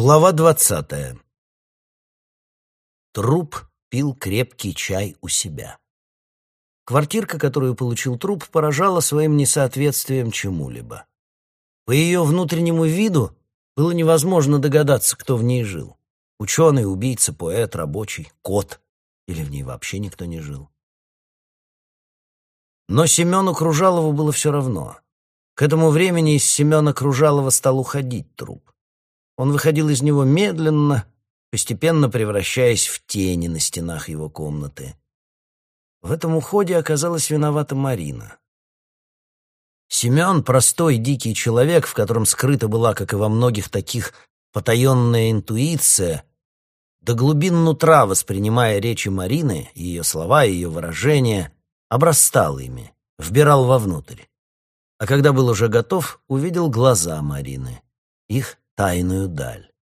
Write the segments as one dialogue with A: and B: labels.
A: Глава двадцатая. Труп пил крепкий чай у себя. Квартирка, которую получил труп, поражала своим несоответствием чему-либо. По ее внутреннему виду было невозможно догадаться, кто в ней жил. Ученый, убийца, поэт, рабочий, кот. Или в ней вообще никто не жил. Но Семену Кружалову было все равно. К этому времени из Семена Кружалова стал уходить труп. Он выходил из него медленно, постепенно превращаясь в тени на стенах его комнаты. В этом уходе оказалась виновата Марина. Семен — простой дикий человек, в котором скрыта была, как и во многих таких, потаенная интуиция, до глубин нутра воспринимая речи Марины, ее слова, ее выражения, обрастал ими, вбирал вовнутрь. А когда был уже готов, увидел глаза Марины. Их тайную даль.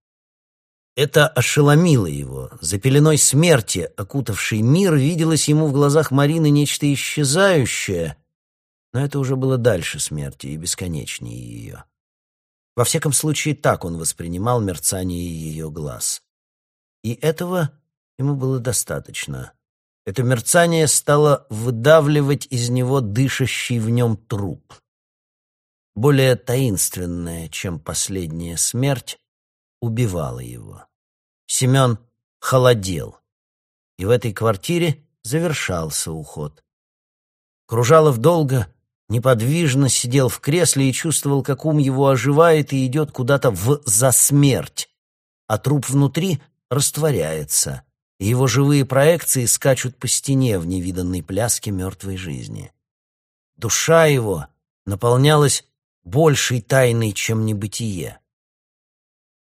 A: Это ошеломило его. За пеленой смерти, окутавшей мир, виделось ему в глазах Марины нечто исчезающее, но это уже было дальше смерти и бесконечнее ее. Во всяком случае, так он воспринимал мерцание ее глаз. И этого ему было достаточно. Это мерцание стало выдавливать из него дышащий в нем труп более таинственная, чем последняя смерть, убивала его. Семен холодел, и в этой квартире завершался уход. Кружалов долго, неподвижно сидел в кресле и чувствовал, как ум его оживает и идет куда-то в «за смерть», а труп внутри растворяется, и его живые проекции скачут по стене в невиданной пляске мертвой жизни. Душа его наполнялась большей тайной, чем небытие.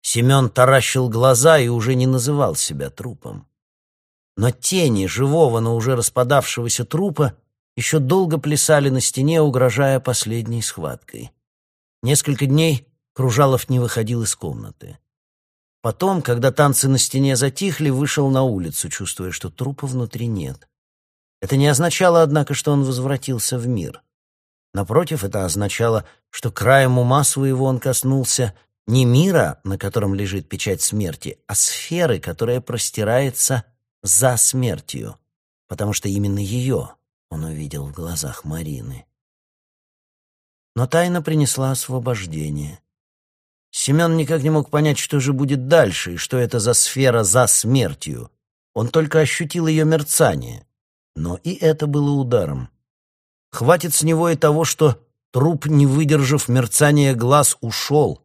A: Семен таращил глаза и уже не называл себя трупом. Но тени живого, но уже распадавшегося трупа еще долго плясали на стене, угрожая последней схваткой. Несколько дней Кружалов не выходил из комнаты. Потом, когда танцы на стене затихли, вышел на улицу, чувствуя, что трупа внутри нет. Это не означало, однако, что он возвратился в мир. Напротив, это означало, что краем ума своего он коснулся не мира, на котором лежит печать смерти, а сферы, которая простирается за смертью, потому что именно ее он увидел в глазах Марины. Но тайна принесла освобождение. Семен никак не мог понять, что же будет дальше, и что это за сфера за смертью. Он только ощутил ее мерцание. Но и это было ударом. Хватит с него и того, что труп, не выдержав мерцания глаз, ушел,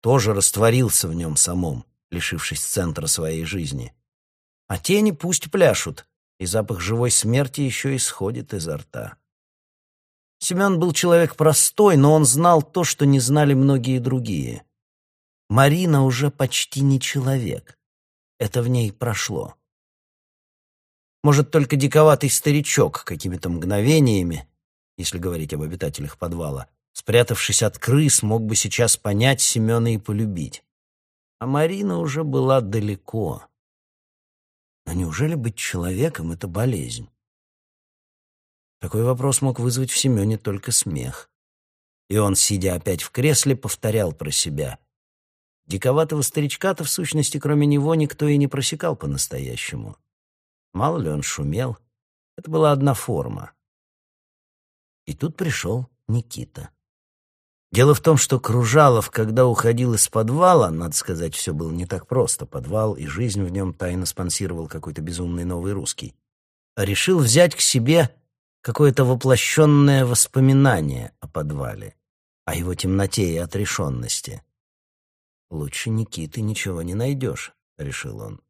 A: тоже растворился в нем самом, лишившись центра своей жизни. А тени пусть пляшут, и запах живой смерти еще исходит изо рта. Семен был человек простой, но он знал то, что не знали многие другие. Марина уже почти не человек. Это в ней прошло. Может, только диковатый старичок какими-то мгновениями если говорить об обитателях подвала, спрятавшись от крыс, мог бы сейчас понять Семена и полюбить. А Марина уже была далеко. Но неужели быть человеком — это болезнь? Такой вопрос мог вызвать в Семене только смех. И он, сидя опять в кресле, повторял про себя. Диковатого старичка-то, в сущности, кроме него, никто и не просекал по-настоящему. Мало ли он шумел. Это была одна форма. И тут пришел Никита. Дело в том, что Кружалов, когда уходил из подвала, надо сказать, все было не так просто, подвал и жизнь в нем тайно спонсировал какой-то безумный новый русский, решил взять к себе какое-то воплощенное воспоминание о подвале, о его темноте и отрешенности. «Лучше Никиты ничего не найдешь», — решил он.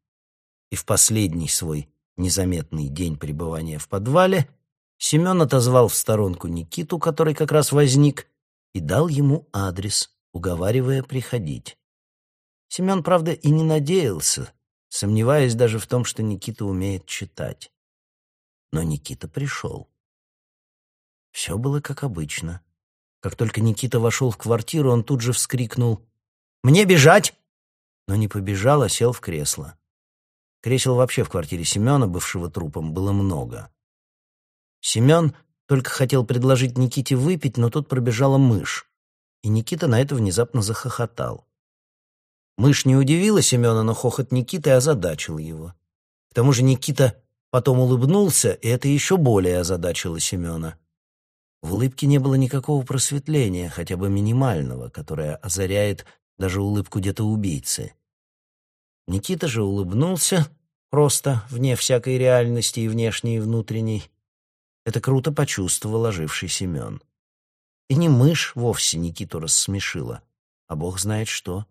A: И в последний свой незаметный день пребывания в подвале Семен отозвал в сторонку Никиту, который как раз возник, и дал ему адрес, уговаривая приходить. Семен, правда, и не надеялся, сомневаясь даже в том, что Никита умеет читать. Но Никита пришел. Все было как обычно. Как только Никита вошел в квартиру, он тут же вскрикнул «Мне бежать!» Но не побежал, а сел в кресло. Кресел вообще в квартире Семена, бывшего трупом, было много. Семен только хотел предложить Никите выпить, но тут пробежала мышь, и Никита на это внезапно захохотал. Мышь не удивила Семена, но хохот Никиты озадачил его. К тому же Никита потом улыбнулся, и это еще более озадачило Семена. В улыбке не было никакого просветления, хотя бы минимального, которое озаряет даже улыбку где-то убийцы. Никита же улыбнулся, просто, вне всякой реальности и внешней, и внутренней. Это круто почувствовал оживший Семен. И не мышь вовсе Никиту рассмешила, а бог знает что.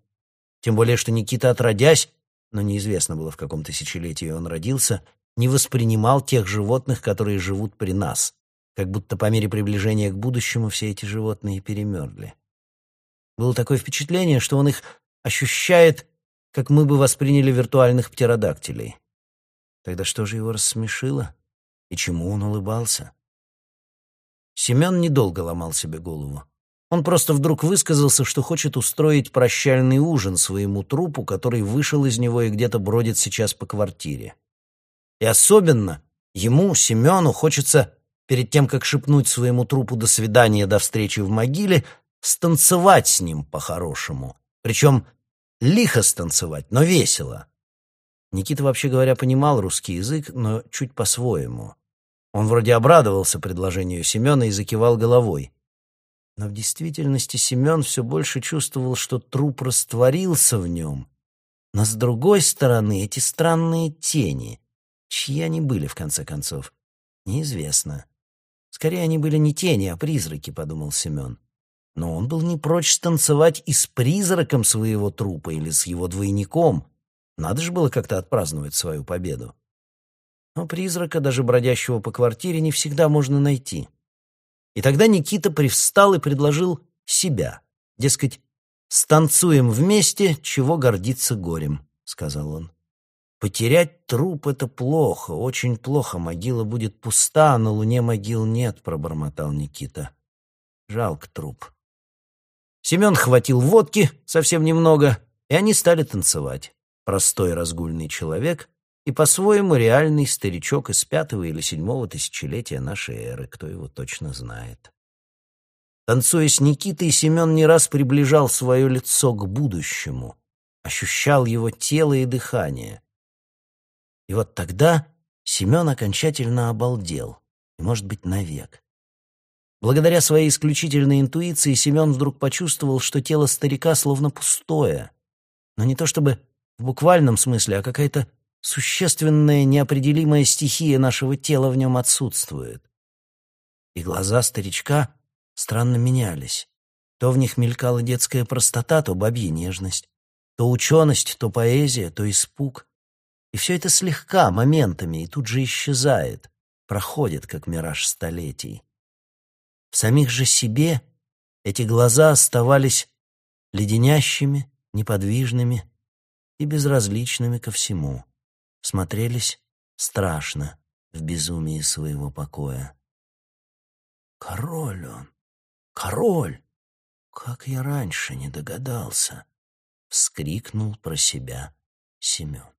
A: Тем более, что Никита, отродясь, но неизвестно было, в каком тысячелетии он родился, не воспринимал тех животных, которые живут при нас, как будто по мере приближения к будущему все эти животные перемерли. Было такое впечатление, что он их ощущает, как мы бы восприняли виртуальных птеродактилей. Тогда что же его рассмешило? И чему он улыбался? Семен недолго ломал себе голову. Он просто вдруг высказался, что хочет устроить прощальный ужин своему трупу, который вышел из него и где-то бродит сейчас по квартире. И особенно ему, Семену, хочется, перед тем, как шепнуть своему трупу «до свидания, до встречи в могиле», станцевать с ним по-хорошему. Причем лихо станцевать, но весело. Никита, вообще говоря, понимал русский язык, но чуть по-своему. Он вроде обрадовался предложению Семена и закивал головой. Но в действительности Семен все больше чувствовал, что труп растворился в нем. Но с другой стороны эти странные тени, чьи они были, в конце концов, неизвестно. Скорее, они были не тени, а призраки, подумал Семен. Но он был не прочь станцевать и с призраком своего трупа или с его двойником. Надо же было как-то отпраздновать свою победу. Но призрака, даже бродящего по квартире, не всегда можно найти. И тогда Никита привстал и предложил себя. Дескать, «Станцуем вместе, чего гордиться горем», — сказал он. «Потерять труп — это плохо, очень плохо. Могила будет пуста, а на луне могил нет», — пробормотал Никита. «Жалко труп». Семен хватил водки, совсем немного, и они стали танцевать. Простой разгульный человек и по-своему реальный старичок из пятого или седьмого тысячелетия нашей эры, кто его точно знает. Танцуя с Никитой, Семен не раз приближал свое лицо к будущему, ощущал его тело и дыхание. И вот тогда Семен окончательно обалдел, и, может быть, навек. Благодаря своей исключительной интуиции Семен вдруг почувствовал, что тело старика словно пустое. Но не то чтобы в буквальном смысле, а какая-то существенная неопределимая стихия нашего тела в нем отсутствует. И глаза старичка странно менялись. То в них мелькала детская простота, то бабья нежность, то ученость, то поэзия, то испуг. И все это слегка, моментами, и тут же исчезает, проходит, как мираж столетий. В самих же себе эти глаза оставались леденящими, неподвижными и безразличными ко всему, смотрелись страшно в безумии своего покоя. «Король он! Король! Как я раньше не догадался!» — вскрикнул про себя Семен.